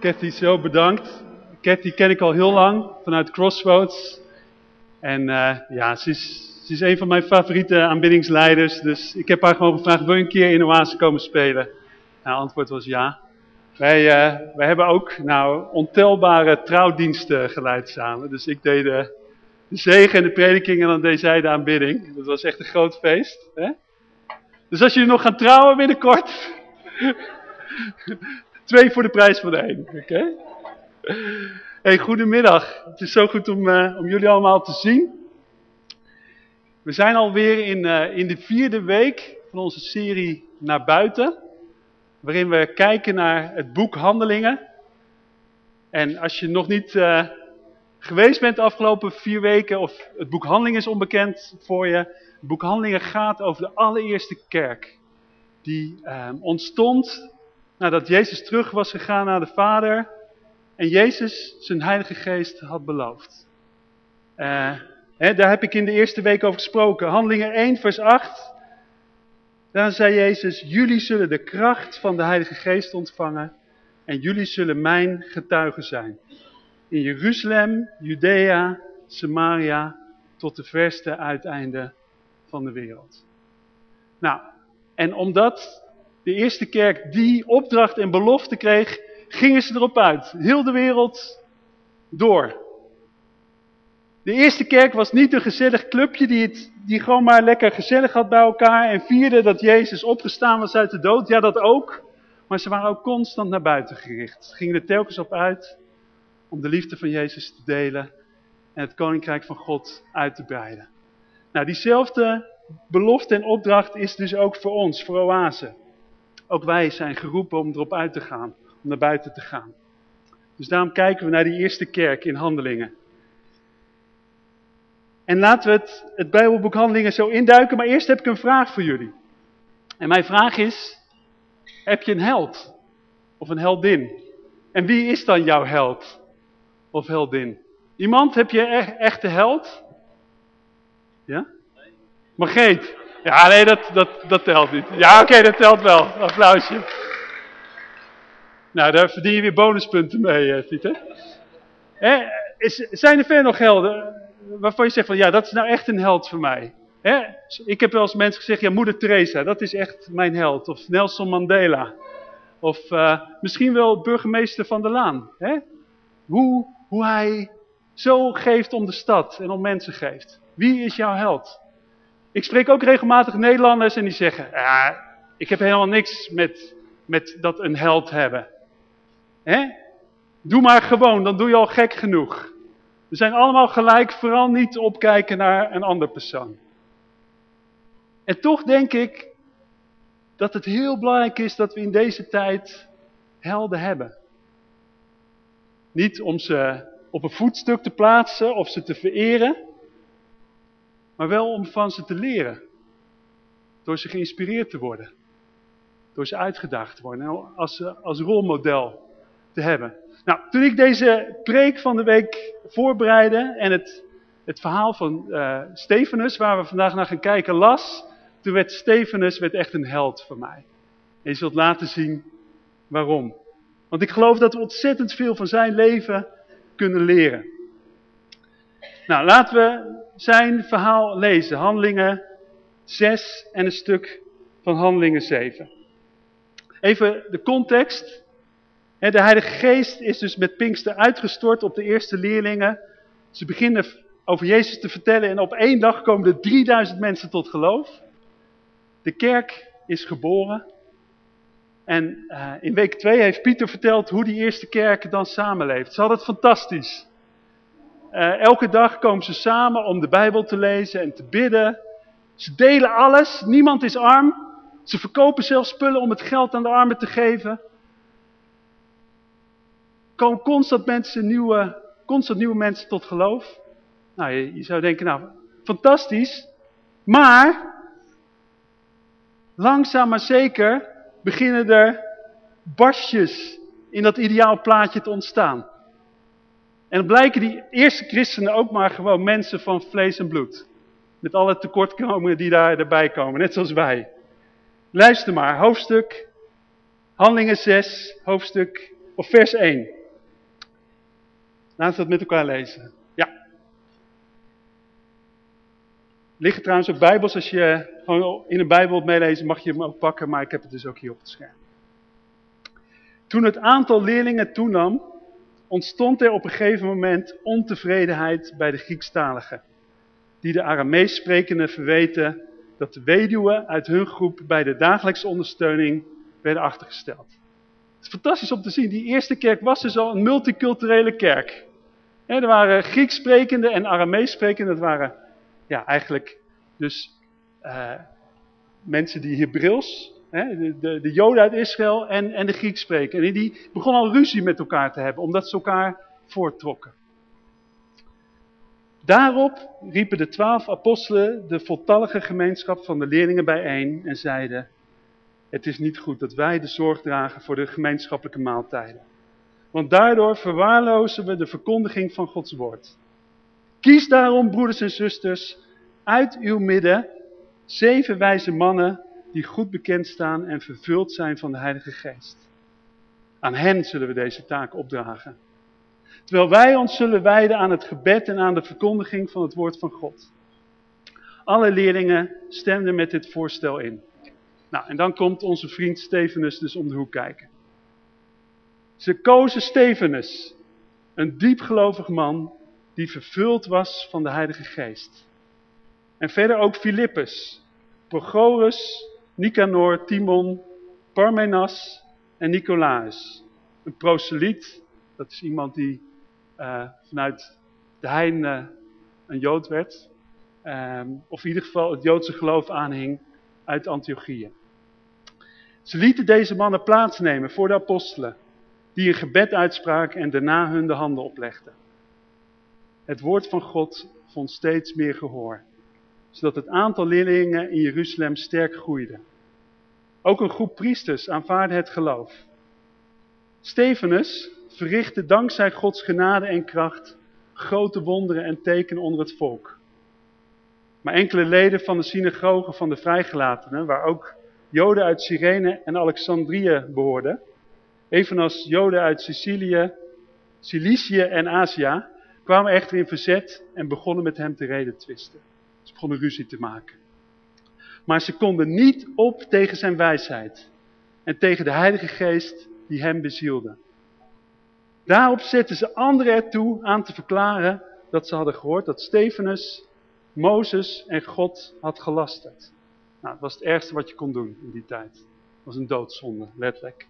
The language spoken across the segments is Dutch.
Cathy, zo bedankt. Cathy ken ik al heel lang vanuit Crossroads. En uh, ja, ze is, is een van mijn favoriete aanbiddingsleiders. Dus ik heb haar gewoon gevraagd, wil je een keer in Oase komen spelen? Nou, antwoord was ja. Wij, uh, wij hebben ook nou, ontelbare trouwdiensten geleid samen. Dus ik deed de, de zegen en de prediking en dan deed zij de aanbidding. Dat was echt een groot feest. Hè? Dus als jullie nog gaan trouwen binnenkort... Twee voor de prijs van één. Oké? Okay? Hey, goedemiddag. Het is zo goed om, uh, om jullie allemaal te zien. We zijn alweer in, uh, in de vierde week van onze serie Naar Buiten. Waarin we kijken naar het boek Handelingen. En als je nog niet uh, geweest bent de afgelopen vier weken, of het boek Handelingen is onbekend voor je. Het boek Handelingen gaat over de allereerste kerk. Die ontstond nadat Jezus terug was gegaan naar de Vader en Jezus zijn heilige geest had beloofd. Uh, hè, daar heb ik in de eerste week over gesproken. Handelingen 1 vers 8. Daar zei Jezus, jullie zullen de kracht van de heilige geest ontvangen en jullie zullen mijn getuigen zijn. In Jeruzalem, Judea, Samaria, tot de verste uiteinde van de wereld. Nou, en omdat de eerste kerk die opdracht en belofte kreeg, gingen ze erop uit. Heel de wereld door. De eerste kerk was niet een gezellig clubje die, het, die gewoon maar lekker gezellig had bij elkaar en vierde dat Jezus opgestaan was uit de dood. Ja, dat ook. Maar ze waren ook constant naar buiten gericht. Ze gingen er telkens op uit om de liefde van Jezus te delen en het koninkrijk van God uit te breiden. Nou, diezelfde belofte en opdracht is dus ook voor ons, voor Oase. Ook wij zijn geroepen om erop uit te gaan, om naar buiten te gaan. Dus daarom kijken we naar die eerste kerk in Handelingen. En laten we het, het Bijbelboek Handelingen zo induiken, maar eerst heb ik een vraag voor jullie. En mijn vraag is, heb je een held of een heldin? En wie is dan jouw held of heldin? Iemand, heb je echt echte held? Ja? Margreet. Ja, nee, dat, dat, dat telt niet. Ja, oké, dat telt wel. Applausje. Nou, daar verdien je weer bonuspunten mee, Pieter. Hè? Is, zijn er verder nog helden waarvan je zegt van, ja, dat is nou echt een held voor mij? Hè? Ik heb wel eens mensen gezegd, ja, moeder Teresa, dat is echt mijn held. Of Nelson Mandela. Of uh, misschien wel burgemeester van de Laan. Hè? Hoe, hoe hij zo geeft om de stad en om mensen geeft. Wie is jouw held? Ik spreek ook regelmatig Nederlanders en die zeggen, ja, ik heb helemaal niks met, met dat een held hebben. Hè? Doe maar gewoon, dan doe je al gek genoeg. We zijn allemaal gelijk, vooral niet opkijken naar een ander persoon. En toch denk ik dat het heel belangrijk is dat we in deze tijd helden hebben. Niet om ze op een voetstuk te plaatsen of ze te vereren maar wel om van ze te leren. Door ze geïnspireerd te worden. Door ze uitgedaagd te worden. Als, als rolmodel te hebben. Nou, toen ik deze preek van de week voorbereidde en het, het verhaal van uh, Stefanus, waar we vandaag naar gaan kijken, las. Toen werd Stefanus werd echt een held voor mij. En je zult laten zien waarom. Want ik geloof dat we ontzettend veel van zijn leven kunnen leren. Nou, laten we zijn verhaal lezen. Handelingen 6 en een stuk van Handelingen 7. Even de context. De Heilige Geest is dus met Pinkster uitgestort op de eerste leerlingen. Ze beginnen over Jezus te vertellen en op één dag komen er 3000 mensen tot geloof. De kerk is geboren. En uh, in week 2 heeft Pieter verteld hoe die eerste kerk dan samenleeft. Ze hadden het fantastisch. Uh, elke dag komen ze samen om de Bijbel te lezen en te bidden. Ze delen alles, niemand is arm. Ze verkopen zelfs spullen om het geld aan de armen te geven. Komen constant, mensen, nieuwe, constant nieuwe mensen tot geloof. Nou, je, je zou denken, nou, fantastisch. Maar, langzaam maar zeker, beginnen er barstjes in dat ideaal plaatje te ontstaan. En dan blijken die eerste christenen ook maar gewoon mensen van vlees en bloed. Met alle tekortkomingen die daar erbij komen, net zoals wij. Luister maar, hoofdstuk Handelingen 6, hoofdstuk, of vers 1. Laten we dat met elkaar lezen. Ja. Liggen trouwens ook bijbels, als je gewoon in een bijbel wilt meelezen, mag je hem ook pakken, maar ik heb het dus ook hier op het scherm. Toen het aantal leerlingen toenam, ontstond er op een gegeven moment ontevredenheid bij de Griekstaligen, die de Aramees sprekenden verweten dat de weduwen uit hun groep bij de dagelijkse ondersteuning werden achtergesteld. Het is fantastisch om te zien, die eerste kerk was dus al een multiculturele kerk. er waren Grieks sprekende en Aramees sprekende, dat waren ja, eigenlijk dus uh, mensen die Hebreeuws de, de, de Joden uit Israël en, en de Grieks spreken. En die begonnen al ruzie met elkaar te hebben, omdat ze elkaar voortrokken. Daarop riepen de twaalf apostelen de voltallige gemeenschap van de leerlingen bijeen en zeiden... Het is niet goed dat wij de zorg dragen voor de gemeenschappelijke maaltijden. Want daardoor verwaarlozen we de verkondiging van Gods woord. Kies daarom, broeders en zusters, uit uw midden zeven wijze mannen die goed bekend staan en vervuld zijn van de Heilige Geest. Aan hen zullen we deze taak opdragen. Terwijl wij ons zullen wijden aan het gebed en aan de verkondiging van het woord van God. Alle leerlingen stemden met dit voorstel in. Nou, en dan komt onze vriend Stevenus dus om de hoek kijken. Ze kozen Stevenus, een diepgelovig man die vervuld was van de Heilige Geest. En verder ook Filippus, Prochorus, Nicanor, Timon, Parmenas en Nicolaas. Een proseliet, dat is iemand die uh, vanuit de Hein uh, een Jood werd. Um, of in ieder geval het Joodse geloof aanhing uit Antiochieën. Ze lieten deze mannen plaatsnemen voor de apostelen, die een gebed uitspraken en daarna hun de handen oplegden. Het woord van God vond steeds meer gehoor zodat het aantal leerlingen in Jeruzalem sterk groeide. Ook een groep priesters aanvaarde het geloof. Stefanus verrichtte dankzij Gods genade en kracht grote wonderen en tekenen onder het volk. Maar enkele leden van de synagoge van de vrijgelatenen, waar ook Joden uit Cyrene en Alexandrië behoorden, evenals Joden uit Sicilië, Cilicië en Azië, kwamen echter in verzet en begonnen met hem te reden twisten. Ze begonnen ruzie te maken. Maar ze konden niet op tegen zijn wijsheid. En tegen de Heilige Geest die hem bezielde. Daarop zetten ze anderen ertoe aan te verklaren dat ze hadden gehoord dat Stefanus, Mozes en God had gelasterd. Nou, dat was het ergste wat je kon doen in die tijd. Dat was een doodzonde, letterlijk.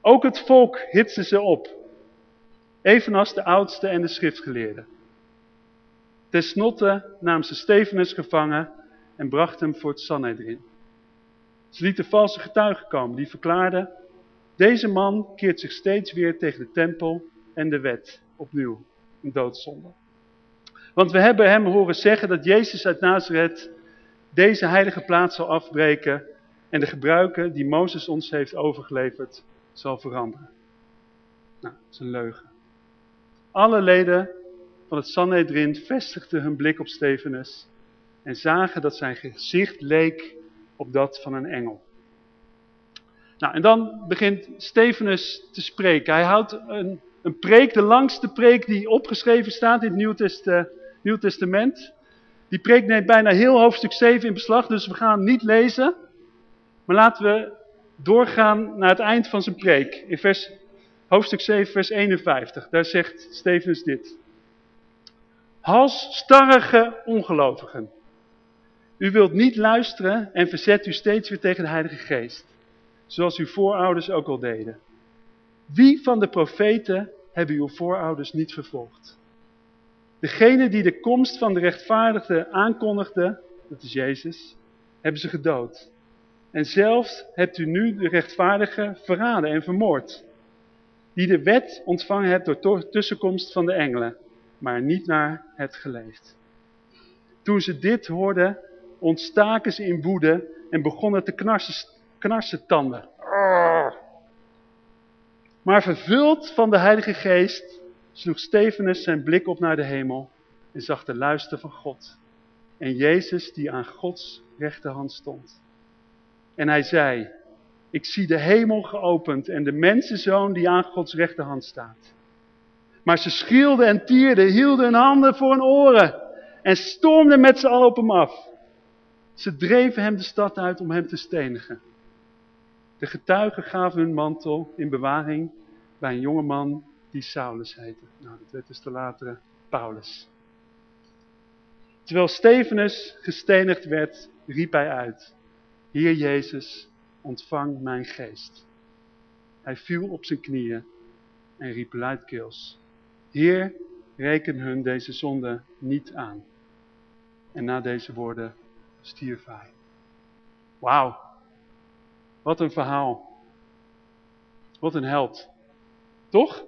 Ook het volk hitste ze op. Evenals de oudste en de schriftgeleerden. Ten slotte nam ze Stefanus gevangen en bracht hem voor het Sanhedrin. Ze lieten valse getuigen komen die verklaarden, deze man keert zich steeds weer tegen de tempel en de wet, opnieuw, een doodzonde. Want we hebben hem horen zeggen dat Jezus uit Nazareth deze heilige plaats zal afbreken en de gebruiken die Mozes ons heeft overgeleverd zal veranderen. Nou, dat is een leugen. Alle leden van het Sanhedrin vestigden hun blik op Stefanus en zagen dat zijn gezicht leek op dat van een engel. Nou, en dan begint Stefanus te spreken. Hij houdt een, een preek, de langste preek die opgeschreven staat in het Nieuw, Nieuw Testament. Die preek neemt bijna heel hoofdstuk 7 in beslag, dus we gaan niet lezen. Maar laten we doorgaan naar het eind van zijn preek. In vers, hoofdstuk 7, vers 51. Daar zegt Stefanus dit. Halsstarrige ongelovigen. U wilt niet luisteren en verzet u steeds weer tegen de Heilige Geest. Zoals uw voorouders ook al deden. Wie van de profeten hebben uw voorouders niet vervolgd? Degene die de komst van de rechtvaardige aankondigde, dat is Jezus, hebben ze gedood. En zelfs hebt u nu de rechtvaardige verraden en vermoord. Die de wet ontvangen hebt door tussenkomst van de engelen maar niet naar het geleefd. Toen ze dit hoorden, ontstaken ze in woede en begonnen te knarsen, knarsen tanden. Maar vervuld van de Heilige Geest sloeg Stefanus zijn blik op naar de hemel en zag de luister van God. En Jezus die aan Gods rechterhand stond. En hij zei, Ik zie de hemel geopend en de mensenzoon die aan Gods rechterhand staat. Maar ze schreeuwden en tierden, hielden hun handen voor hun oren en stormden met z'n allen op hem af. Ze dreven hem de stad uit om hem te stenigen. De getuigen gaven hun mantel in bewaring bij een jonge man die Saulus heette. Nou, dat werd dus de latere Paulus. Terwijl Stefanus gestenigd werd, riep hij uit. Heer Jezus, ontvang mijn geest. Hij viel op zijn knieën en riep luidkeels. Heer, reken hun deze zonde niet aan. En na deze woorden stierf hij. Wauw, wat een verhaal. Wat een held. Toch?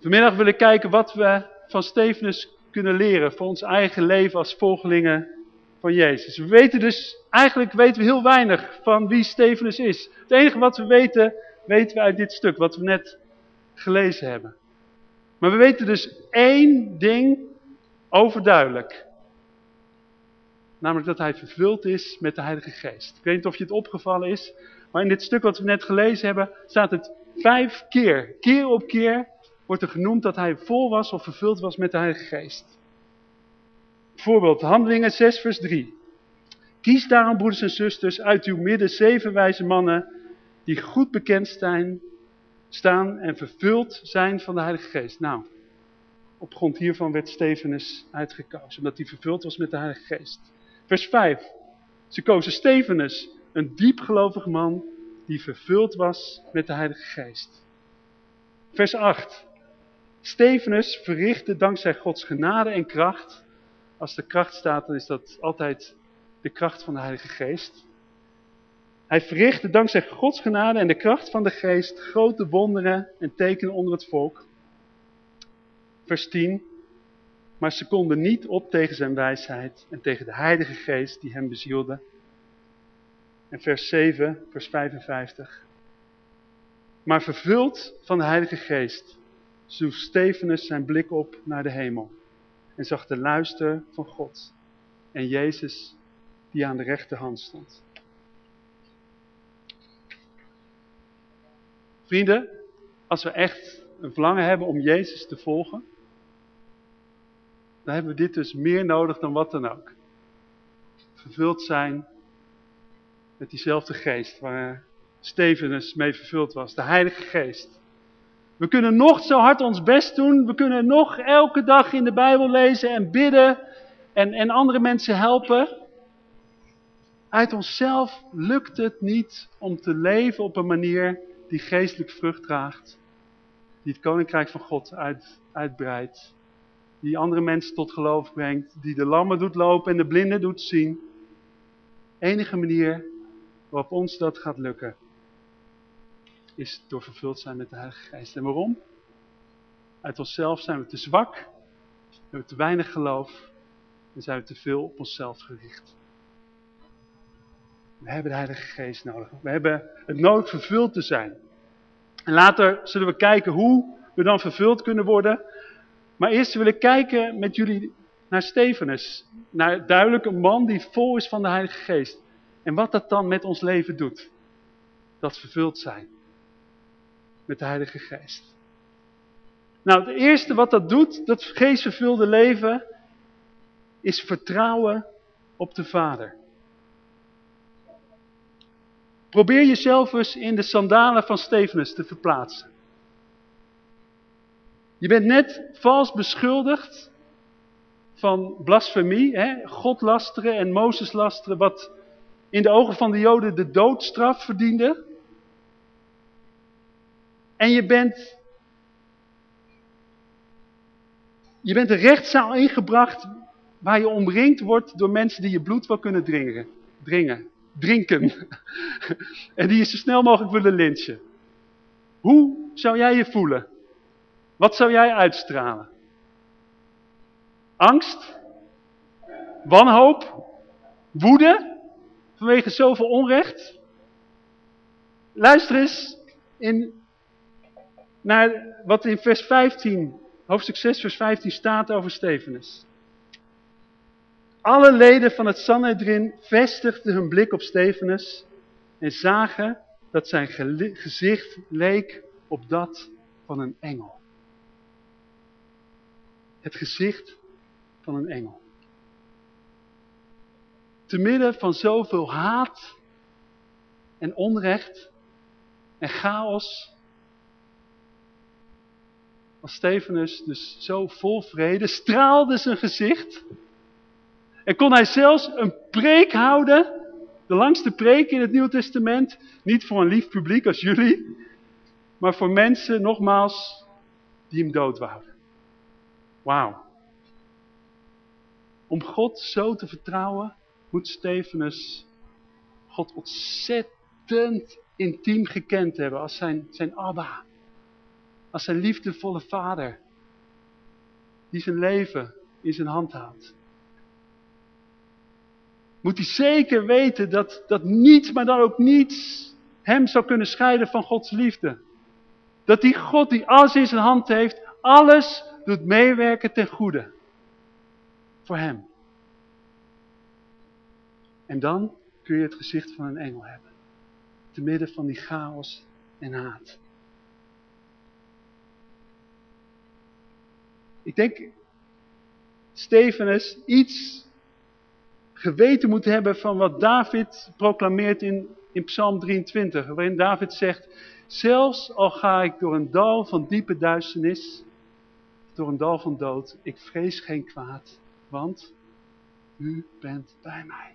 Vanmiddag wil ik kijken wat we van Stefanus kunnen leren voor ons eigen leven als volgelingen van Jezus. We weten dus, eigenlijk weten we heel weinig van wie Stefanus is. Het enige wat we weten, weten we uit dit stuk, wat we net gelezen hebben. Maar we weten dus één ding overduidelijk. Namelijk dat hij vervuld is met de Heilige Geest. Ik weet niet of je het opgevallen is, maar in dit stuk wat we net gelezen hebben, staat het vijf keer. Keer op keer wordt er genoemd dat hij vol was of vervuld was met de Heilige Geest. Bijvoorbeeld Handelingen 6 vers 3. Kies daarom broeders en zusters uit uw midden zeven wijze mannen die goed bekend zijn, staan en vervuld zijn van de Heilige Geest. Nou, op grond hiervan werd Stefanus uitgekozen, omdat hij vervuld was met de Heilige Geest. Vers 5. Ze kozen Stefanus, een diepgelovig man die vervuld was met de Heilige Geest. Vers 8. Stefanus verrichtte dankzij Gods genade en kracht. Als de kracht staat, dan is dat altijd de kracht van de Heilige Geest. Hij verrichtte dankzij Gods genade en de kracht van de Geest grote wonderen en tekenen onder het volk. Vers 10. Maar ze konden niet op tegen zijn wijsheid en tegen de Heilige Geest die hem bezielde. En vers 7, vers 55. Maar vervuld van de Heilige Geest sloeg Stefanus zijn blik op naar de hemel en zag de luister van God en Jezus die aan de rechterhand stond. Vrienden, als we echt een verlangen hebben om Jezus te volgen, dan hebben we dit dus meer nodig dan wat dan ook. Vervuld zijn met diezelfde geest waar Stefanus mee vervuld was, de Heilige Geest. We kunnen nog zo hard ons best doen, we kunnen nog elke dag in de Bijbel lezen en bidden en, en andere mensen helpen. Uit onszelf lukt het niet om te leven op een manier die geestelijk vrucht draagt. Die het koninkrijk van God uit, uitbreidt. Die andere mensen tot geloof brengt. Die de lammen doet lopen en de blinden doet zien. Enige manier waarop ons dat gaat lukken. Is door vervuld zijn met de Heilige Geest. En waarom? Uit onszelf zijn we te zwak. We hebben te weinig geloof. En zijn we te veel op onszelf gericht. We hebben de Heilige Geest nodig. We hebben het nodig vervuld te zijn. En later zullen we kijken hoe we dan vervuld kunnen worden. Maar eerst wil ik kijken met jullie naar Stefanus. Naar duidelijk een man die vol is van de Heilige Geest. En wat dat dan met ons leven doet. Dat vervuld zijn. Met de Heilige Geest. Nou, het eerste wat dat doet, dat geestvervulde leven, is vertrouwen op de Vader. Probeer jezelf eens in de sandalen van Stefanus te verplaatsen. Je bent net vals beschuldigd van blasfemie, hè? God lasteren en Mozes lasteren, wat in de ogen van de Joden de doodstraf verdiende. En je bent, je bent een rechtszaal ingebracht waar je omringd wordt door mensen die je bloed wel kunnen dringen. dringen drinken. en die je zo snel mogelijk willen lynchen. Hoe zou jij je voelen? Wat zou jij uitstralen? Angst? Wanhoop? Woede? Vanwege zoveel onrecht? Luister eens in, naar wat in vers 15, hoofdstuk 6 vers 15 staat over Stefanus. Alle leden van het Sanhedrin vestigden hun blik op Stefanus en zagen dat zijn gezicht leek op dat van een engel. Het gezicht van een engel. Te midden van zoveel haat en onrecht en chaos was Stefanus dus zo vol vrede, straalde zijn gezicht en kon hij zelfs een preek houden, de langste preek in het Nieuwe Testament, niet voor een lief publiek als jullie, maar voor mensen, nogmaals, die hem dood wouden. Wauw. Om God zo te vertrouwen, moet Stefanus God ontzettend intiem gekend hebben als zijn, zijn Abba. Als zijn liefdevolle vader. Die zijn leven in zijn hand houdt. Moet hij zeker weten dat, dat niets, maar dan ook niets, hem zou kunnen scheiden van Gods liefde. Dat die God die alles in zijn hand heeft, alles doet meewerken ten goede. Voor hem. En dan kun je het gezicht van een engel hebben. Te midden van die chaos en haat. Ik denk, Stefanus iets geweten moet hebben van wat David proclameert in, in Psalm 23. Waarin David zegt, zelfs al ga ik door een dal van diepe duisternis, door een dal van dood, ik vrees geen kwaad, want u bent bij mij.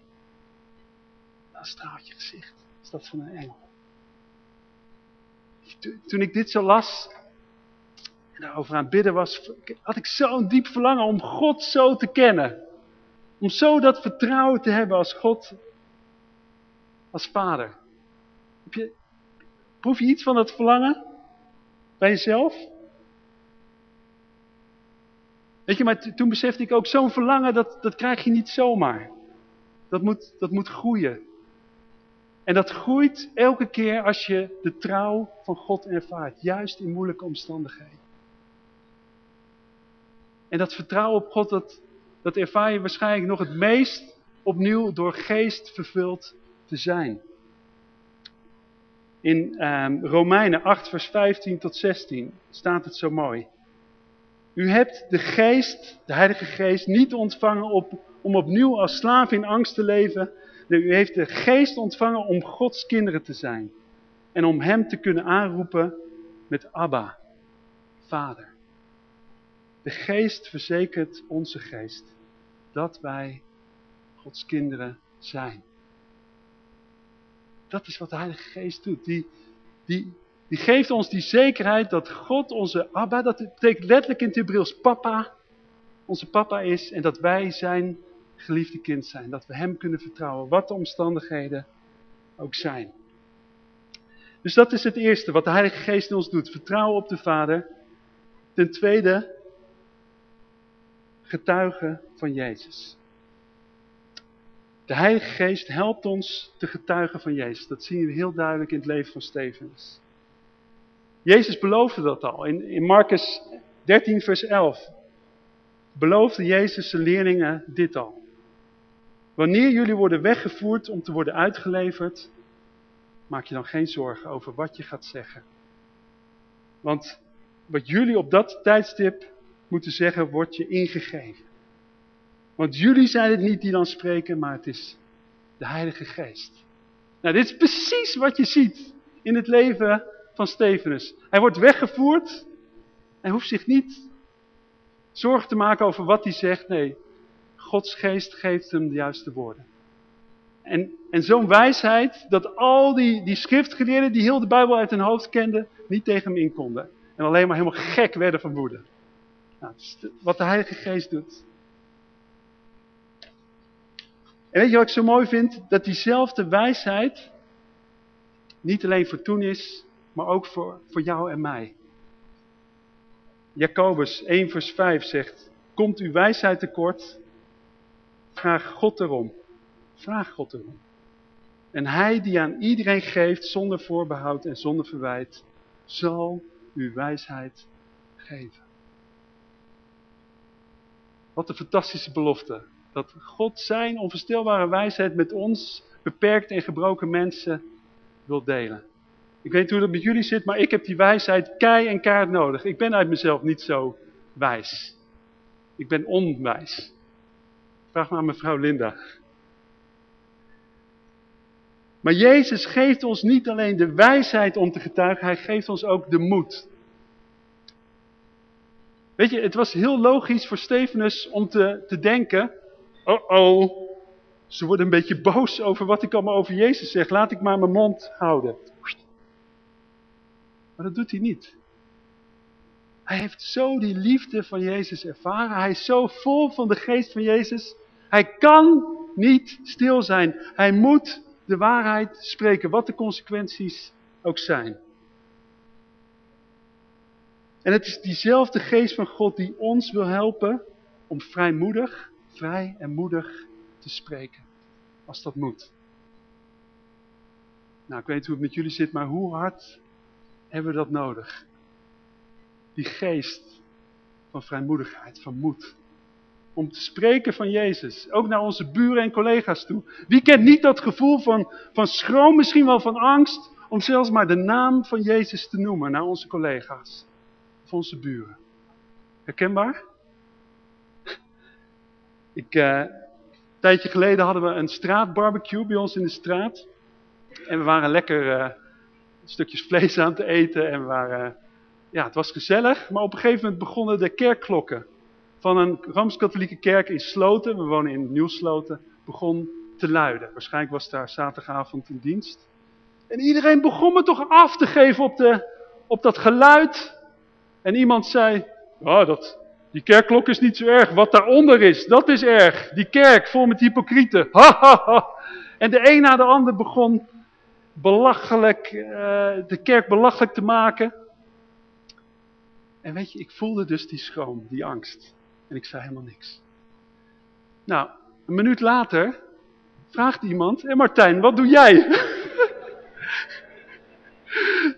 Dan straalt je gezicht, is dat van een engel. Toen ik dit zo las, en daarover aan bidden was, had ik zo'n diep verlangen om God zo te kennen. Om zo dat vertrouwen te hebben als God, als vader. Heb je, proef je iets van dat verlangen bij jezelf? Weet je, maar toen besefte ik ook zo'n verlangen, dat, dat krijg je niet zomaar. Dat moet, dat moet groeien. En dat groeit elke keer als je de trouw van God ervaart. Juist in moeilijke omstandigheden. En dat vertrouwen op God, dat, dat ervaar je waarschijnlijk nog het meest opnieuw door geest vervuld te zijn. In um, Romeinen 8 vers 15 tot 16 staat het zo mooi. U hebt de geest, de heilige geest, niet ontvangen op, om opnieuw als slaaf in angst te leven. Nee, u heeft de geest ontvangen om Gods kinderen te zijn. En om hem te kunnen aanroepen met Abba, Vader. De geest verzekert onze geest dat wij Gods kinderen zijn. Dat is wat de Heilige Geest doet. Die, die, die geeft ons die zekerheid dat God onze Abba, dat betekent letterlijk in het Hebreeuws papa, onze papa is en dat wij zijn geliefde kind zijn. Dat we hem kunnen vertrouwen, wat de omstandigheden ook zijn. Dus dat is het eerste wat de Heilige Geest in ons doet. Vertrouwen op de Vader. Ten tweede, getuigen van Jezus. De Heilige Geest helpt ons te getuigen van Jezus. Dat zien we heel duidelijk in het leven van Stefanus. Jezus beloofde dat al. In, in Marcus 13 vers 11 beloofde Jezus zijn leerlingen dit al. Wanneer jullie worden weggevoerd om te worden uitgeleverd, maak je dan geen zorgen over wat je gaat zeggen. Want wat jullie op dat tijdstip moeten zeggen, wordt je ingegeven. Want jullie zijn het niet die dan spreken, maar het is de Heilige Geest. Nou, dit is precies wat je ziet in het leven van Stefanus. Hij wordt weggevoerd. Hij hoeft zich niet zorgen te maken over wat hij zegt. Nee, Gods geest geeft hem de juiste woorden. En, en zo'n wijsheid dat al die, die schriftgeleerden die heel de Bijbel uit hun hoofd kenden, niet tegen hem in konden. En alleen maar helemaal gek werden van woede. Nou, wat de Heilige Geest doet. En weet je wat ik zo mooi vind? Dat diezelfde wijsheid niet alleen voor toen is, maar ook voor, voor jou en mij. Jacobus 1 vers 5 zegt, komt uw wijsheid tekort, vraag God erom. Vraag God erom. En hij die aan iedereen geeft zonder voorbehoud en zonder verwijt, zal uw wijsheid geven. Wat een fantastische belofte. Dat God zijn onvoorstelbare wijsheid met ons, beperkt en gebroken mensen, wil delen. Ik weet hoe dat met jullie zit, maar ik heb die wijsheid kei en kaart nodig. Ik ben uit mezelf niet zo wijs. Ik ben onwijs. Vraag maar aan mevrouw Linda. Maar Jezus geeft ons niet alleen de wijsheid om te getuigen, hij geeft ons ook de moed. Weet je, het was heel logisch voor Stefanus om te, te denken, oh oh, ze worden een beetje boos over wat ik allemaal over Jezus zeg, laat ik maar mijn mond houden. Maar dat doet hij niet. Hij heeft zo die liefde van Jezus ervaren. Hij is zo vol van de geest van Jezus. Hij kan niet stil zijn. Hij moet de waarheid spreken, wat de consequenties ook zijn. En het is diezelfde geest van God die ons wil helpen om vrijmoedig, vrij en moedig te spreken. Als dat moet. Nou, ik weet hoe het met jullie zit, maar hoe hard hebben we dat nodig? Die geest van vrijmoedigheid, van moed. Om te spreken van Jezus. Ook naar onze buren en collega's toe. Wie kent niet dat gevoel van, van schroom, misschien wel van angst. Om zelfs maar de naam van Jezus te noemen naar onze collega's. Of onze buren. Herkenbaar? Ik, uh, een tijdje geleden hadden we een straatbarbecue bij ons in de straat. En we waren lekker uh, stukjes vlees aan te eten. En we waren, ja, het was gezellig. Maar op een gegeven moment begonnen de kerkklokken van een Rooms-Katholieke kerk in Sloten, we wonen in Nieuw-Sloten, begon te luiden. Waarschijnlijk was daar zaterdagavond een dienst. En iedereen begon me toch af te geven op, de, op dat geluid. En iemand zei, oh, dat, die kerkklok is niet zo erg. Wat daaronder is, dat is erg. Die kerk vol met hypocrieten. Ha, ha, ha. En de een na de ander begon belachelijk, uh, de kerk belachelijk te maken. En weet je, ik voelde dus die schroom, die angst. En ik zei helemaal niks. Nou, een minuut later vraagt iemand, en Martijn, wat doe jij?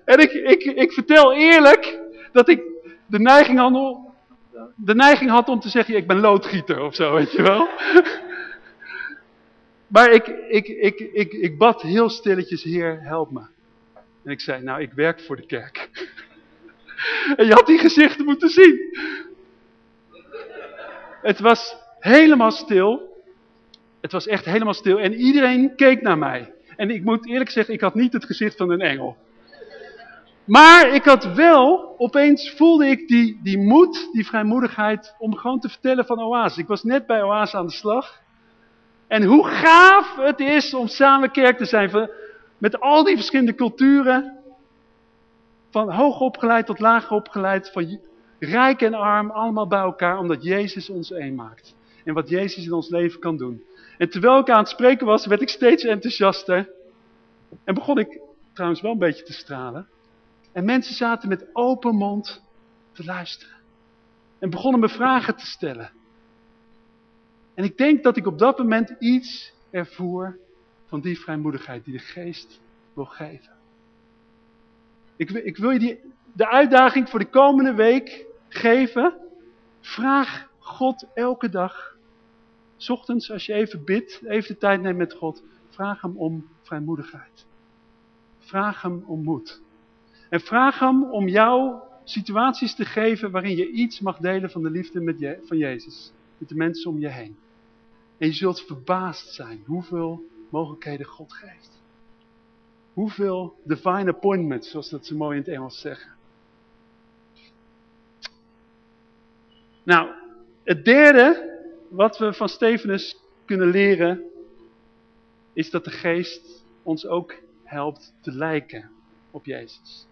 en ik, ik, ik vertel eerlijk dat ik de neiging had, de neiging had om te zeggen, ik ben loodgieter of zo, weet je wel. maar ik, ik, ik, ik, ik bad heel stilletjes, Heer, help me. En ik zei, nou, ik werk voor de kerk. en je had die gezichten moeten zien. Het was helemaal stil. Het was echt helemaal stil. En iedereen keek naar mij. En ik moet eerlijk zeggen, ik had niet het gezicht van een engel. Maar ik had wel, opeens voelde ik die, die moed, die vrijmoedigheid om gewoon te vertellen van Oase. Ik was net bij Oase aan de slag. En hoe gaaf het is om samen kerk te zijn. Met al die verschillende culturen. Van hoog opgeleid tot laag opgeleid. Van Rijk en arm, allemaal bij elkaar, omdat Jezus ons één maakt. En wat Jezus in ons leven kan doen. En terwijl ik aan het spreken was, werd ik steeds enthousiaster. En begon ik trouwens wel een beetje te stralen. En mensen zaten met open mond te luisteren. En begonnen me vragen te stellen. En ik denk dat ik op dat moment iets ervoer van die vrijmoedigheid die de geest wil geven. Ik, ik wil je die, de uitdaging voor de komende week geven. Vraag God elke dag. Ochtends als je even bidt, even de tijd neemt met God. Vraag hem om vrijmoedigheid. Vraag hem om moed. En vraag hem om jou situaties te geven waarin je iets mag delen van de liefde met van Jezus. Met de mensen om je heen. En je zult verbaasd zijn hoeveel mogelijkheden God geeft. Hoeveel divine appointments, zoals dat ze mooi in het Engels zeggen. Nou, het derde wat we van Stefanus kunnen leren, is dat de geest ons ook helpt te lijken op Jezus.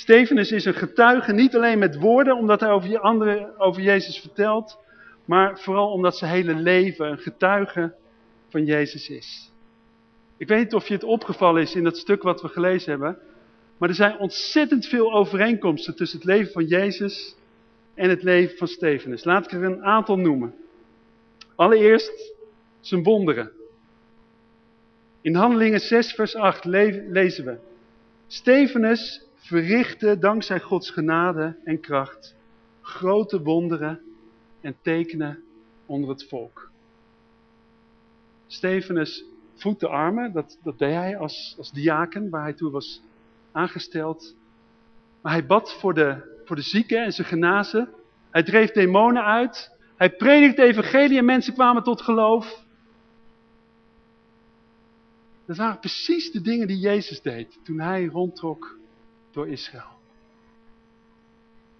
Stefanus is een getuige, niet alleen met woorden, omdat hij over anderen over Jezus vertelt, maar vooral omdat zijn hele leven een getuige van Jezus is. Ik weet niet of je het opgevallen is in dat stuk wat we gelezen hebben, maar er zijn ontzettend veel overeenkomsten tussen het leven van Jezus en het leven van Stefanus. Laat ik er een aantal noemen. Allereerst zijn wonderen. In Handelingen 6 vers 8 lezen we. Stefanus verrichtte dankzij Gods genade en kracht grote wonderen en tekenen onder het volk. Stefanus voedt de armen, dat, dat deed hij als, als diaken, waar hij toen was aangesteld. Maar hij bad voor de, voor de zieken en ze genazen. Hij dreef demonen uit. Hij predikte evangelie en mensen kwamen tot geloof. Dat waren precies de dingen die Jezus deed toen hij rondtrok door Israël.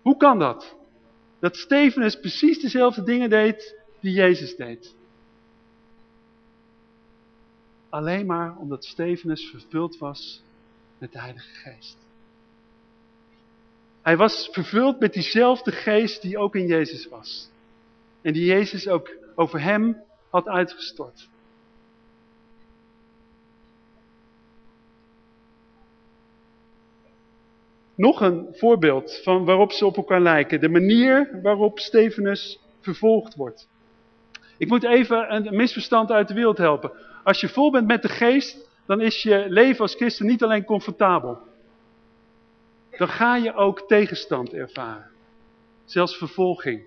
Hoe kan dat? Dat Stefanus precies dezelfde dingen deed die Jezus deed. Alleen maar omdat Stefanus vervuld was met de Heilige Geest. Hij was vervuld met diezelfde geest die ook in Jezus was. En die Jezus ook over hem had uitgestort. Nog een voorbeeld van waarop ze op elkaar lijken. De manier waarop Stefanus vervolgd wordt. Ik moet even een misverstand uit de wereld helpen. Als je vol bent met de geest, dan is je leven als christen niet alleen comfortabel. Dan ga je ook tegenstand ervaren. Zelfs vervolging.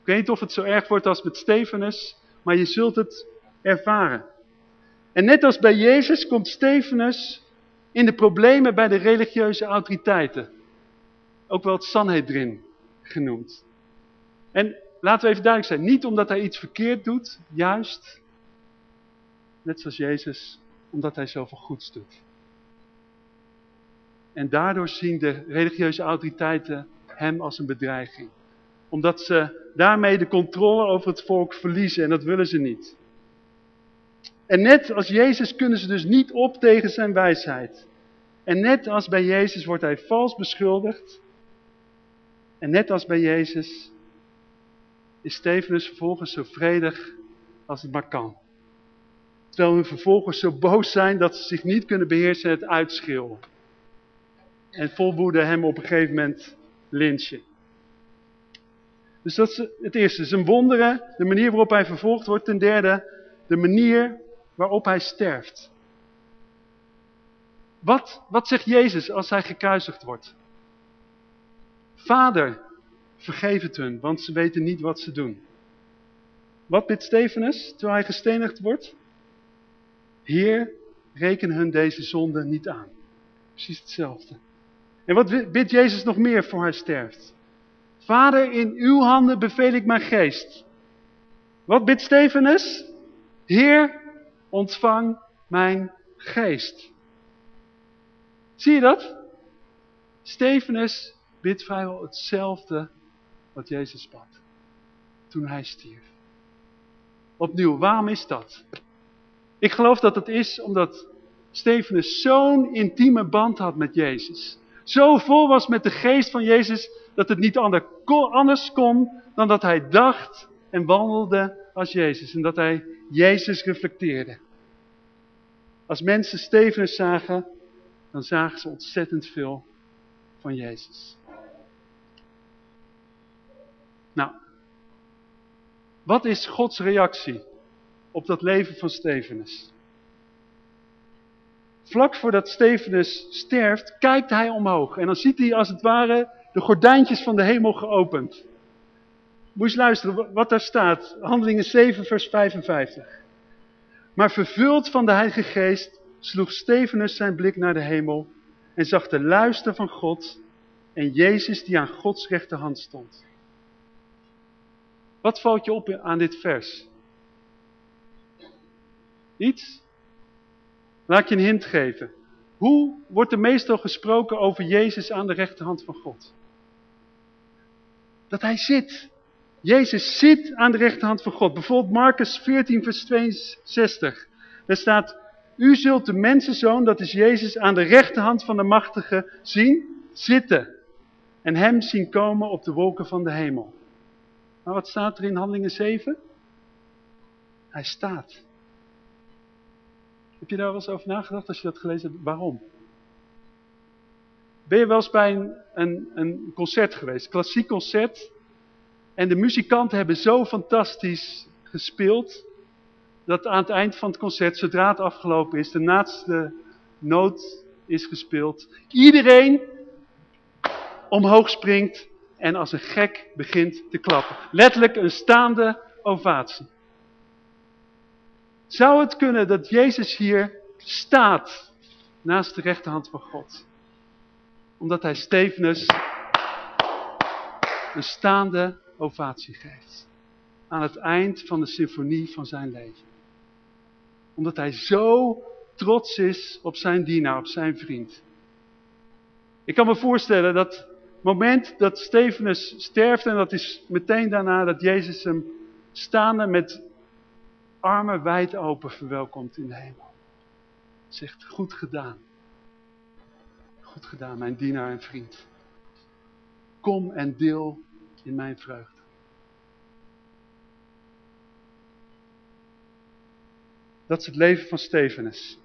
Ik weet niet of het zo erg wordt als met Stefanus, maar je zult het ervaren. En net als bij Jezus komt Stefanus in de problemen bij de religieuze autoriteiten. Ook wel het Sanhedrin genoemd. En laten we even duidelijk zijn, niet omdat hij iets verkeerd doet, juist, net zoals Jezus, omdat hij zoveel goeds doet. En daardoor zien de religieuze autoriteiten hem als een bedreiging. Omdat ze daarmee de controle over het volk verliezen en dat willen ze niet. En net als Jezus kunnen ze dus niet op tegen zijn wijsheid. En net als bij Jezus wordt hij vals beschuldigd. En net als bij Jezus is Stefanus vervolgens zo vredig als het maar kan. Terwijl hun vervolgers zo boos zijn dat ze zich niet kunnen beheersen en het uitschreeuwen. En vol hem op een gegeven moment lynchen. Dus dat is het eerste, zijn wonderen, de manier waarop hij vervolgd wordt. Ten derde, de manier waarop hij sterft. Wat, wat zegt Jezus als hij gekruisigd wordt? Vader, vergeef het hun, want ze weten niet wat ze doen. Wat bidt Stefanus terwijl hij gestenigd wordt? Heer, reken hun deze zonde niet aan. Precies hetzelfde. En wat bidt Jezus nog meer voor hij sterft? Vader, in uw handen beveel ik mijn geest. Wat bidt Stefanus? Heer, ontvang mijn geest. Zie je dat? Stefanus bidt vrijwel hetzelfde wat Jezus bad. Toen hij stierf. Opnieuw, waarom is dat? Ik geloof dat het is omdat Stefanus zo'n intieme band had met Jezus. Zo vol was met de geest van Jezus dat het niet anders kon dan dat hij dacht en wandelde als Jezus. En dat hij Jezus reflecteerde. Als mensen Stefanus zagen, dan zagen ze ontzettend veel van Jezus. Nou, wat is Gods reactie op dat leven van Stefanus? Vlak voordat Stefanus sterft, kijkt hij omhoog. En dan ziet hij als het ware de gordijntjes van de hemel geopend. Moet je luisteren wat daar staat. Handelingen 7 vers 55. Maar vervuld van de Heilige Geest sloeg Stefanus zijn blik naar de hemel en zag de luister van God en Jezus die aan Gods rechterhand stond. Wat valt je op aan dit vers? Iets? Laat ik je een hint geven. Hoe wordt er meestal gesproken over Jezus aan de rechterhand van God? Dat hij zit. Jezus zit aan de rechterhand van God. Bijvoorbeeld Marcus 14 vers 62. Daar staat, u zult de mensenzoon, dat is Jezus, aan de rechterhand van de machtige zien zitten. En hem zien komen op de wolken van de hemel. Maar wat staat er in Handelingen 7? Hij staat. Heb je daar wel eens over nagedacht als je dat gelezen hebt? Waarom? Ben je wel eens bij een, een, een concert geweest, klassiek concert. En de muzikanten hebben zo fantastisch gespeeld dat aan het eind van het concert, zodra het afgelopen is, de laatste noot is gespeeld. Iedereen omhoog springt en als een gek begint te klappen. Letterlijk een staande ovatie. Zou het kunnen dat Jezus hier staat naast de rechterhand van God? Omdat hij Stevenus een staande ovatie geeft. Aan het eind van de symfonie van zijn leven. Omdat hij zo trots is op zijn dienaar, op zijn vriend. Ik kan me voorstellen dat het moment dat Stefanus sterft en dat is meteen daarna dat Jezus hem staande met armen wijd open verwelkomt in de hemel. Zegt, goed gedaan. Goed gedaan, mijn dienaar en vriend. Kom en deel in mijn vreugde. Dat is het leven van Stefanus.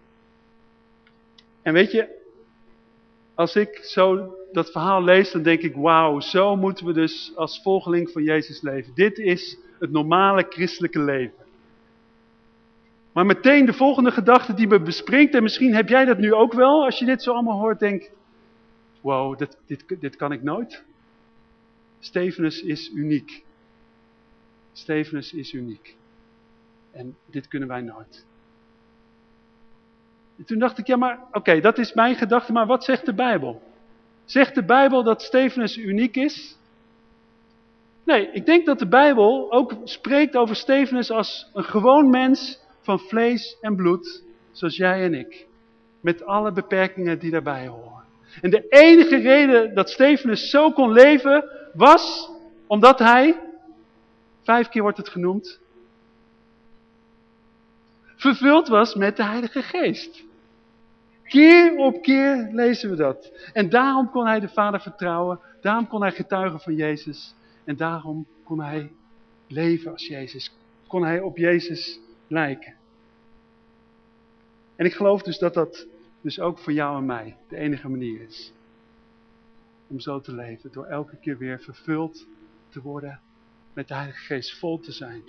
En weet je, als ik zo dat verhaal lees, dan denk ik, wauw, zo moeten we dus als volgeling van Jezus leven. Dit is het normale christelijke leven. Maar meteen de volgende gedachte die me bespringt, en misschien heb jij dat nu ook wel, als je dit zo allemaal hoort, denk, wow, dit, dit, dit kan ik nooit. Stevenus is uniek. Stevenus is uniek. En dit kunnen wij nooit. En toen dacht ik, ja maar, oké, dat is mijn gedachte, maar wat zegt de Bijbel? Zegt de Bijbel dat Stefanus uniek is? Nee, ik denk dat de Bijbel ook spreekt over Stefanus als een gewoon mens van vlees en bloed, zoals jij en ik. Met alle beperkingen die daarbij horen. En de enige reden dat Stefanus zo kon leven, was omdat hij, vijf keer wordt het genoemd, vervuld was met de Heilige Geest. Keer op keer lezen we dat. En daarom kon hij de Vader vertrouwen. Daarom kon hij getuigen van Jezus. En daarom kon hij leven als Jezus. Kon hij op Jezus lijken. En ik geloof dus dat dat dus ook voor jou en mij de enige manier is. Om zo te leven. Door elke keer weer vervuld te worden met de Heilige Geest. Vol te zijn.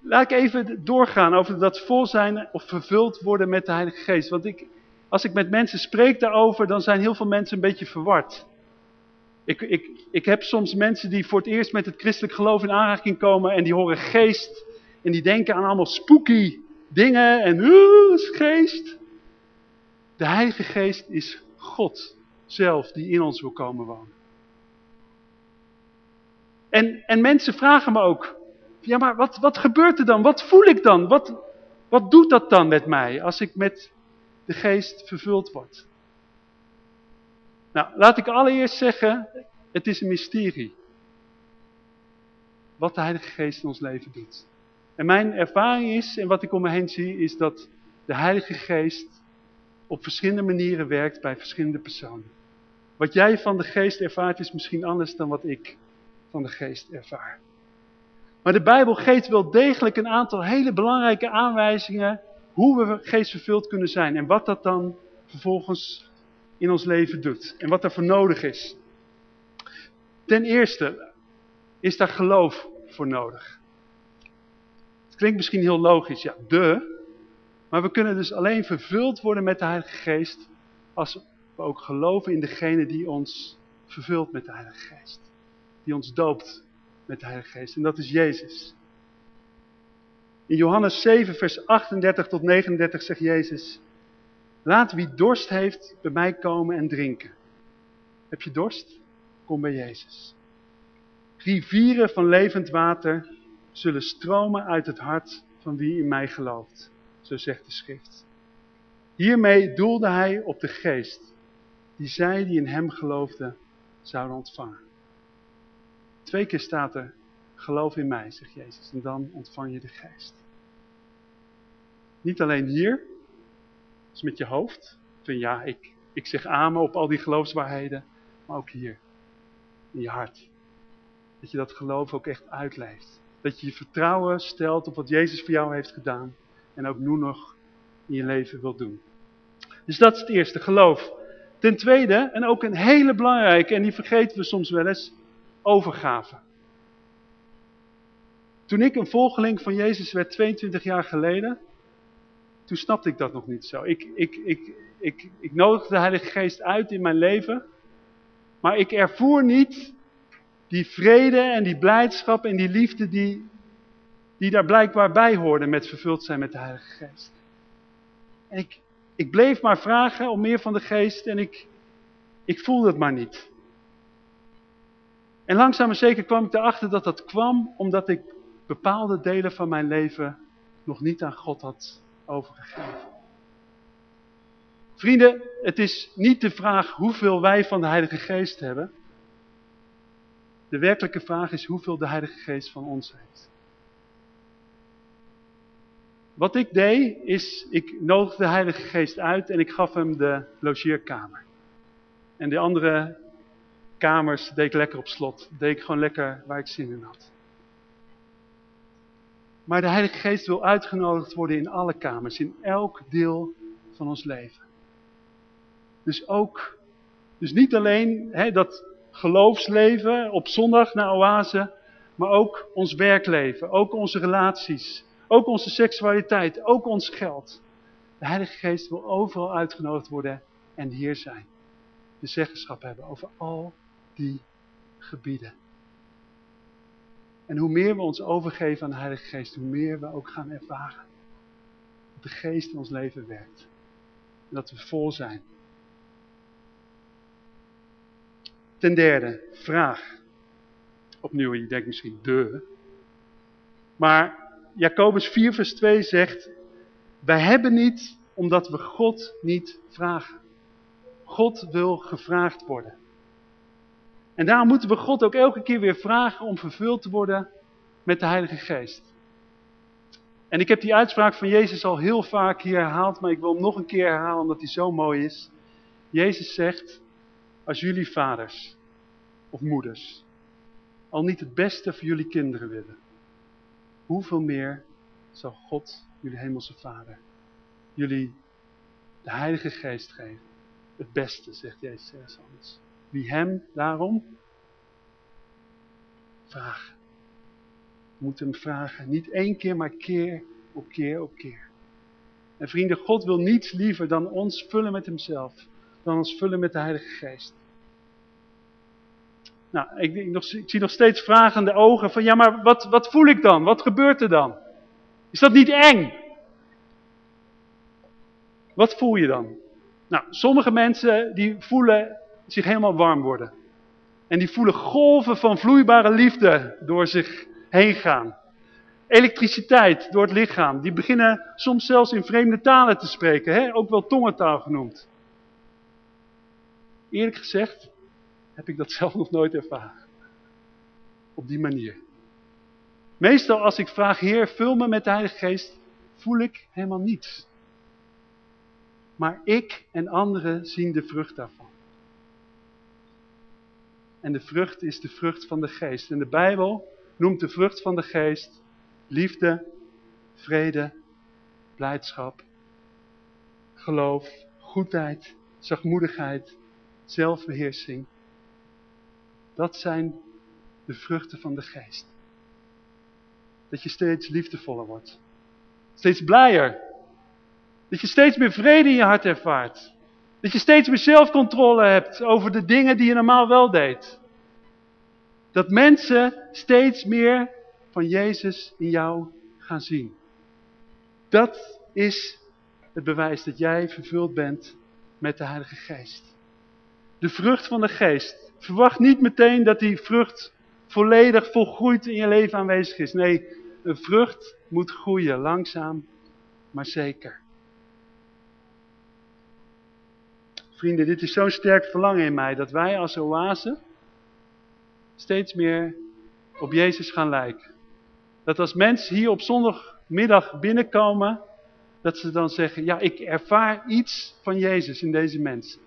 Laat ik even doorgaan over dat vol zijn of vervuld worden met de Heilige Geest. Want ik, als ik met mensen spreek daarover, dan zijn heel veel mensen een beetje verward. Ik, ik, ik heb soms mensen die voor het eerst met het christelijk geloof in aanraking komen en die horen geest. En die denken aan allemaal spooky dingen en uh, geest. De Heilige Geest is God zelf die in ons wil komen wonen. En, en mensen vragen me ook, ja, maar wat, wat gebeurt er dan? Wat voel ik dan? Wat, wat doet dat dan met mij als ik met de geest vervuld word? Nou, laat ik allereerst zeggen, het is een mysterie. Wat de Heilige Geest in ons leven doet. En mijn ervaring is, en wat ik om me heen zie, is dat de Heilige Geest op verschillende manieren werkt bij verschillende personen. Wat jij van de geest ervaart is misschien anders dan wat ik van de geest ervaar. Maar de Bijbel geeft wel degelijk een aantal hele belangrijke aanwijzingen hoe we geestvervuld kunnen zijn. En wat dat dan vervolgens in ons leven doet. En wat voor nodig is. Ten eerste is daar geloof voor nodig. Het klinkt misschien heel logisch, ja, de. Maar we kunnen dus alleen vervuld worden met de Heilige Geest als we ook geloven in degene die ons vervult met de Heilige Geest. Die ons doopt met de Heilige Geest. En dat is Jezus. In Johannes 7 vers 38 tot 39 zegt Jezus. Laat wie dorst heeft bij mij komen en drinken. Heb je dorst? Kom bij Jezus. Rivieren van levend water zullen stromen uit het hart van wie in mij gelooft. Zo zegt de schrift. Hiermee doelde hij op de geest, die zij die in hem geloofden zouden ontvangen. Twee keer staat er, geloof in mij, zegt Jezus. En dan ontvang je de geest. Niet alleen hier, dus met je hoofd. Van ja, ik, ik zeg amen op al die geloofswaarheden. Maar ook hier, in je hart. Dat je dat geloof ook echt uitleeft. Dat je je vertrouwen stelt op wat Jezus voor jou heeft gedaan. En ook nu nog in je leven wilt doen. Dus dat is het eerste, geloof. Ten tweede, en ook een hele belangrijke, en die vergeten we soms wel eens, overgave. Toen ik een volgeling van Jezus werd 22 jaar geleden, toen snapte ik dat nog niet zo. Ik, ik, ik, ik, ik nodigde de Heilige Geest uit in mijn leven, maar ik ervoer niet die vrede en die blijdschap en die liefde die, die daar blijkbaar bij hoorden met vervuld zijn met de Heilige Geest. En ik, ik bleef maar vragen om meer van de Geest en ik, ik voelde het maar niet. En langzaam maar zeker kwam ik erachter dat dat kwam omdat ik bepaalde delen van mijn leven nog niet aan God had overgegeven. Vrienden, het is niet de vraag hoeveel wij van de Heilige Geest hebben. De werkelijke vraag is hoeveel de Heilige Geest van ons heeft. Wat ik deed is, ik nodigde de Heilige Geest uit en ik gaf hem de logeerkamer. En de andere kamers deed ik lekker op slot. Deed ik gewoon lekker waar ik zin in had. Maar de Heilige Geest wil uitgenodigd worden in alle kamers, in elk deel van ons leven. Dus ook, dus niet alleen hè, dat geloofsleven op zondag naar oase, maar ook ons werkleven, ook onze relaties, ook onze seksualiteit, ook ons geld. De Heilige Geest wil overal uitgenodigd worden en hier zijn. De zeggenschap hebben over al die gebieden. En hoe meer we ons overgeven aan de Heilige Geest, hoe meer we ook gaan ervaren. Dat de Geest in ons leven werkt. En dat we vol zijn. Ten derde, vraag. Opnieuw, je denkt misschien de. Maar Jacobus 4 vers 2 zegt, wij hebben niet omdat we God niet vragen. God wil gevraagd worden. En daarom moeten we God ook elke keer weer vragen om vervuld te worden met de Heilige Geest. En ik heb die uitspraak van Jezus al heel vaak hier herhaald, maar ik wil hem nog een keer herhalen omdat hij zo mooi is. Jezus zegt, als jullie vaders of moeders al niet het beste voor jullie kinderen willen, hoeveel meer zal God, jullie hemelse vader, jullie de Heilige Geest geven. Het beste, zegt Jezus ergens anders. Wie hem daarom vragen. We moeten hem vragen. Niet één keer, maar keer op keer op keer. En vrienden, God wil niets liever dan ons vullen met hemzelf. Dan ons vullen met de Heilige Geest. Nou, ik, ik, nog, zie nog steeds vragende ogen van, ja, maar wat, wat voel ik dan? Wat gebeurt er dan? Is dat niet eng? Wat voel je dan? Nou, sommige mensen die voelen zich helemaal warm worden. En die voelen golven van vloeibare liefde door zich heen gaan. Elektriciteit door het lichaam. Die beginnen soms zelfs in vreemde talen te spreken. Hè? Ook wel tongentaal genoemd. Eerlijk gezegd heb ik dat zelf nog nooit ervaren. Op die manier. Meestal als ik vraag, Heer, vul me met de Heilige Geest, voel ik helemaal niets. Maar ik en anderen zien de vrucht daarvan. En de vrucht is de vrucht van de geest. En de Bijbel noemt de vrucht van de geest liefde, vrede, blijdschap, geloof, goedheid, zachtmoedigheid, zelfbeheersing. Dat zijn de vruchten van de geest. Dat je steeds liefdevoller wordt. Steeds blijer. Dat je steeds meer vrede in je hart ervaart. Dat je steeds meer zelfcontrole hebt over de dingen die je normaal wel deed. Dat mensen steeds meer van Jezus in jou gaan zien. Dat is het bewijs dat jij vervuld bent met de Heilige Geest. De vrucht van de Geest. Verwacht niet meteen dat die vrucht volledig volgroeid in je leven aanwezig is. Nee, een vrucht moet groeien, langzaam, maar zeker. Vrienden, dit is zo'n sterk verlangen in mij, dat wij als oase steeds meer op Jezus gaan lijken. Dat als mensen hier op zondagmiddag binnenkomen, dat ze dan zeggen, ja, ik ervaar iets van Jezus in deze mensen.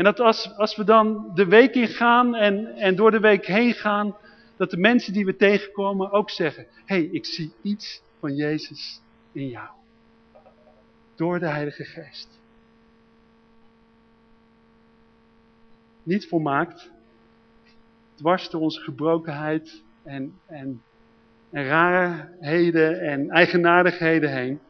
En dat als, als we dan de week in gaan en, en door de week heen gaan, dat de mensen die we tegenkomen ook zeggen, hé, hey, ik zie iets van Jezus in jou. Door de Heilige Geest. Niet volmaakt, dwars door onze gebrokenheid en, en, en rarheden en eigenaardigheden heen.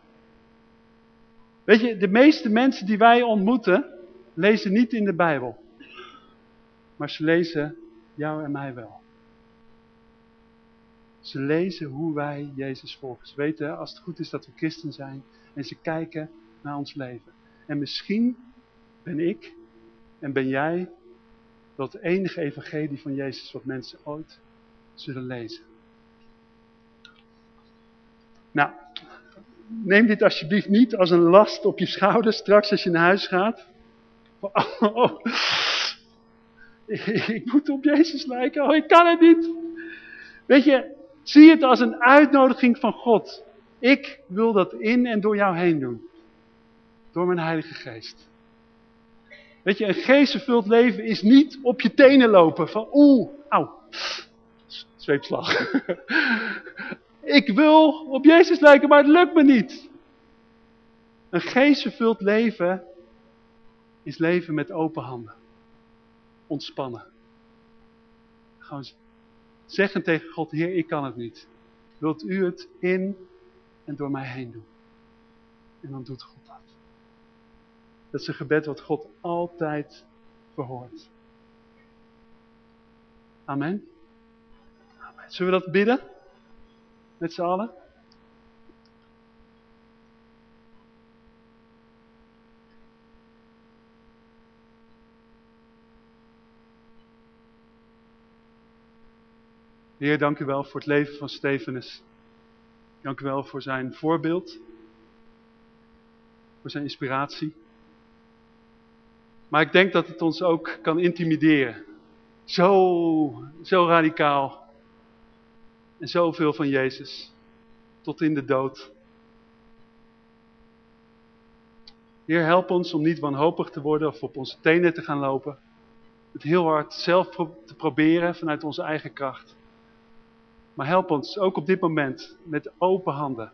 Weet je, de meeste mensen die wij ontmoeten, lezen niet in de Bijbel. Maar ze lezen jou en mij wel. Ze lezen hoe wij Jezus volgen. Ze weten als het goed is dat we christen zijn. En ze kijken naar ons leven. En misschien ben ik en ben jij dat enige evangelie van Jezus wat mensen ooit zullen lezen. Nou, neem dit alsjeblieft niet als een last op je schouder straks als je naar huis gaat. Oh. Ik moet op Jezus lijken, oh ik kan het niet. Weet je, zie het als een uitnodiging van God. Ik wil dat in en door jou heen doen. Door mijn heilige geest. Weet je, een geestvervuld leven is niet op je tenen lopen. Van oeh, auw, zweepslag. ik wil op Jezus lijken, maar het lukt me niet. Een geestvervuld leven is leven met open handen. Ontspannen. Gewoon zeggen tegen God, Heer, ik kan het niet. Wilt u het in en door mij heen doen? En dan doet God dat. Dat is een gebed wat God altijd verhoort. Amen. Amen. Zullen we dat bidden? Met z'n allen? Heer, dank u wel voor het leven van Stefanus. Dank u wel voor zijn voorbeeld. Voor zijn inspiratie. Maar ik denk dat het ons ook kan intimideren. Zo, zo radicaal. En zoveel van Jezus. Tot in de dood. Heer, help ons om niet wanhopig te worden of op onze tenen te gaan lopen. Het heel hard zelf te proberen vanuit onze eigen kracht. Maar help ons ook op dit moment met open handen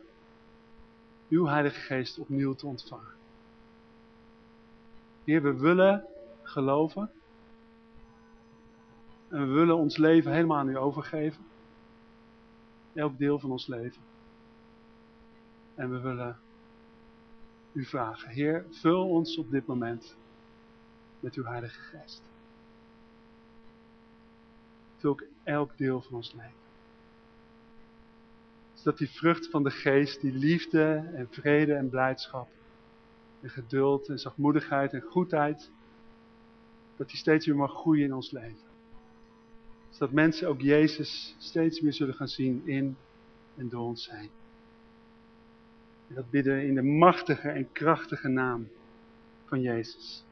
uw Heilige Geest opnieuw te ontvangen. Heer, we willen geloven. En we willen ons leven helemaal aan u overgeven. Elk deel van ons leven. En we willen u vragen. Heer, vul ons op dit moment met uw Heilige Geest. Vul elk deel van ons leven dat die vrucht van de geest, die liefde en vrede en blijdschap en geduld en zachtmoedigheid en goedheid, dat die steeds weer mag groeien in ons leven. Zodat mensen ook Jezus steeds meer zullen gaan zien in en door ons heen. En dat bidden in de machtige en krachtige naam van Jezus.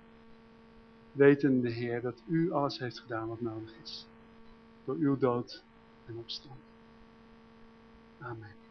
Wetende Heer dat u alles heeft gedaan wat nodig is. Door uw dood en opstand. Amen.